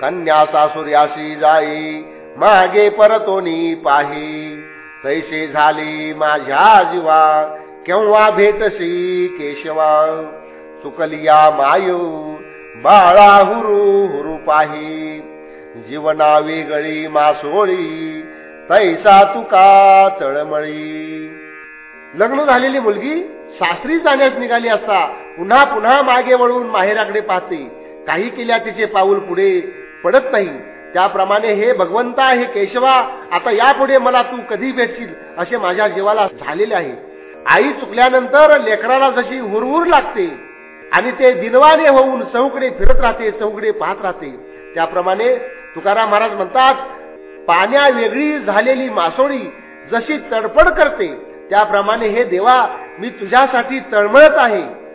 कन्या सासुर्याशी जाई मागे परतोनी पाही. तैसे झाली माझ्या जीवा केव्हा भेटशी केशवा? चुकलिया मायू बाळा हुरु हुरु पाही. जीवना वेगळी मासोळी तैसा तुका तळमळी लग्न झालेली मुलगी सासरी जाण्यास निघाली असता पुन्हा पुन्हा मागे वळून माहेराकडे पाहते. काही केल्या तिचे पाऊल पुढे पडत नाही. त्याप्रमाणे हे भगवंता हे केशवा आता यापुढे मला तू कधी भेटशील असे माझ्या जीवाला झालेले आहे. आई चुकल्यानंतर लेकराला जशी हुरहुर लागते आणि ते दिनवाने होऊन चौकडे फिरत राहते चौकडे पाहत राहते. त्याप्रमाणे तुकाराम महाराज म्हणतात पाण्या वेगळी झालेली मासोळी जशी तडपड करते त्याप्रमाणे हे देवा मी तुझ्यासाठी तळमळत आहे.